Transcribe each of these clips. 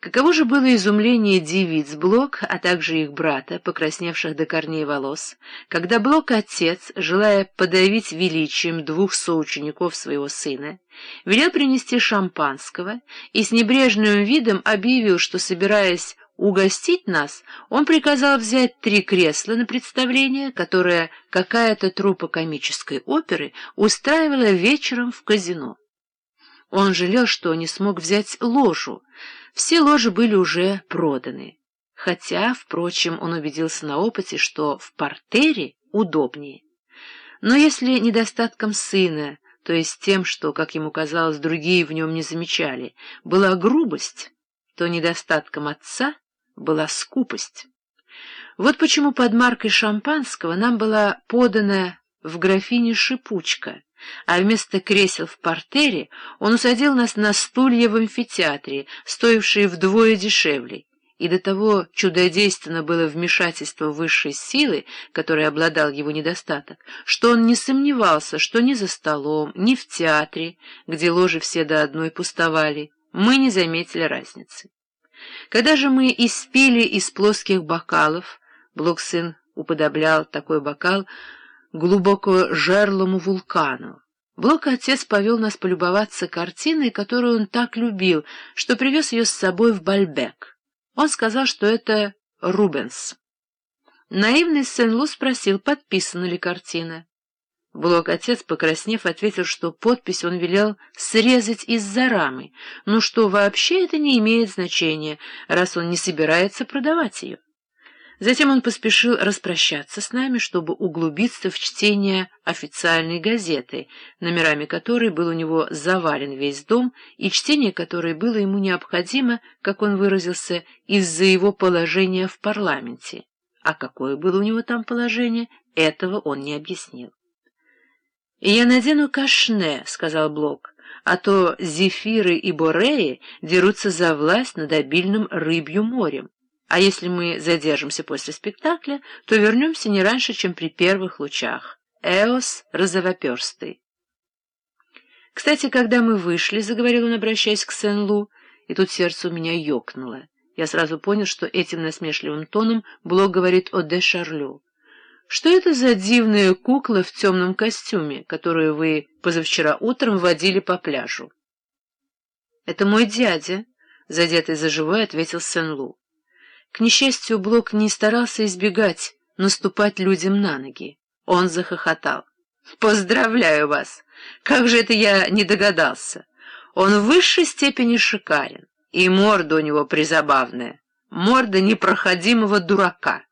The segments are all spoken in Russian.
Каково же было изумление девиц Блок, а также их брата, покрасневших до корней волос, когда Блок-отец, желая подавить величием двух соучеников своего сына, велел принести шампанского и с небрежным видом объявил, что, собираясь угостить нас, он приказал взять три кресла на представление, которое какая-то труппа комической оперы устраивала вечером в казино. Он жалел, что не смог взять ложу. Все ложи были уже проданы. Хотя, впрочем, он убедился на опыте, что в портере удобнее. Но если недостатком сына, то есть тем, что, как ему казалось, другие в нем не замечали, была грубость, то недостатком отца была скупость. Вот почему под маркой шампанского нам была подана в графине шипучка, а вместо кресел в портере он усадил нас на стулья в амфитеатре, стоившие вдвое дешевле, и до того чудодейственно было вмешательство высшей силы, которой обладал его недостаток, что он не сомневался, что ни за столом, ни в театре, где ложи все до одной пустовали, мы не заметили разницы. Когда же мы испили из плоских бокалов, Блоксын уподоблял такой бокал глубоко жерлому вулкану. Блок-отец повел нас полюбоваться картиной, которую он так любил, что привез ее с собой в Бальбек. Он сказал, что это Рубенс. Наивный Сен-Лу спросил, подписана ли картина. Блок-отец, покраснев, ответил, что подпись он велел срезать из-за рамы, но что вообще это не имеет значения, раз он не собирается продавать ее. Затем он поспешил распрощаться с нами, чтобы углубиться в чтение официальной газеты, номерами которой был у него завален весь дом, и чтение которой было ему необходимо, как он выразился, из-за его положения в парламенте. А какое было у него там положение, этого он не объяснил. «Я надену кашне», — сказал Блок, — «а то зефиры и бореи дерутся за власть над обильным рыбью морем». А если мы задержимся после спектакля, то вернемся не раньше, чем при первых лучах. Эос розовоперстый. Кстати, когда мы вышли, — заговорил он, обращаясь к Сен-Лу, и тут сердце у меня ёкнуло. Я сразу понял, что этим насмешливым тоном Блок говорит о де Шарлю. Что это за дивная кукла в темном костюме, которую вы позавчера утром водили по пляжу? — Это мой дядя, — задетый за живое, ответил Сен-Лу. К несчастью, Блок не старался избегать наступать людям на ноги. Он захохотал. «Поздравляю вас! Как же это я не догадался! Он в высшей степени шикарен, и морда у него призабавная, морда непроходимого дурака».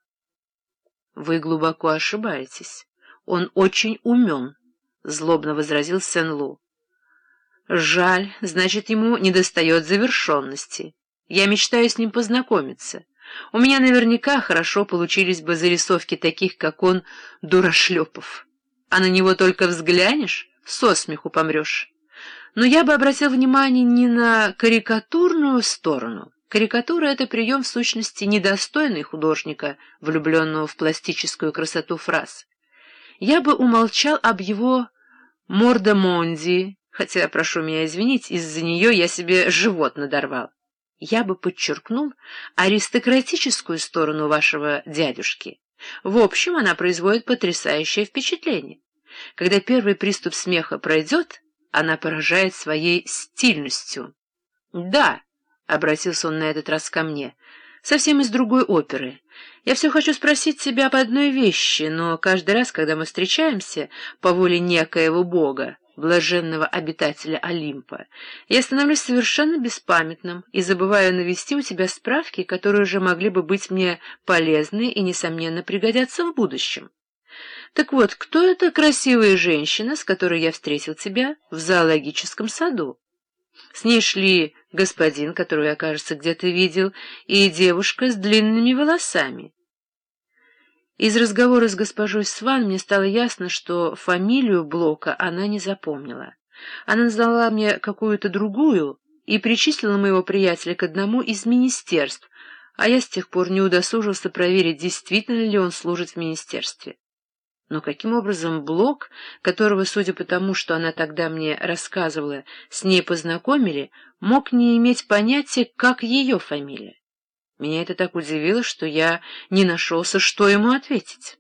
«Вы глубоко ошибаетесь. Он очень умен», — злобно возразил Сен-Лу. «Жаль, значит, ему недостает завершенности. Я мечтаю с ним познакомиться». У меня наверняка хорошо получились бы зарисовки таких, как он, дурашлепов. А на него только взглянешь, со смеху помрешь. Но я бы обратил внимание не на карикатурную сторону. Карикатура — это прием, в сущности, недостойный художника, влюбленного в пластическую красоту фраз. Я бы умолчал об его мордомонди, хотя, прошу меня извинить, из-за нее я себе живот надорвал я бы подчеркнул аристократическую сторону вашего дядюшки. В общем, она производит потрясающее впечатление. Когда первый приступ смеха пройдет, она поражает своей стильностью. «Да», — обратился он на этот раз ко мне, — «совсем из другой оперы. Я все хочу спросить тебя об одной вещи, но каждый раз, когда мы встречаемся по воле некоего бога, блаженного обитателя Олимпа, я становлюсь совершенно беспамятным и забываю навести у тебя справки, которые уже могли бы быть мне полезны и, несомненно, пригодятся в будущем. Так вот, кто эта красивая женщина, с которой я встретил тебя в зоологическом саду? С ней шли господин, которого я, кажется, где-то видел, и девушка с длинными волосами. Из разговора с госпожой Сван мне стало ясно, что фамилию Блока она не запомнила. Она назвала мне какую-то другую и причислила моего приятеля к одному из министерств, а я с тех пор не удосужился проверить, действительно ли он служит в министерстве. Но каким образом Блок, которого, судя по тому, что она тогда мне рассказывала, с ней познакомили, мог не иметь понятия, как ее фамилия? Меня это так удивило, что я не нашелся, что ему ответить.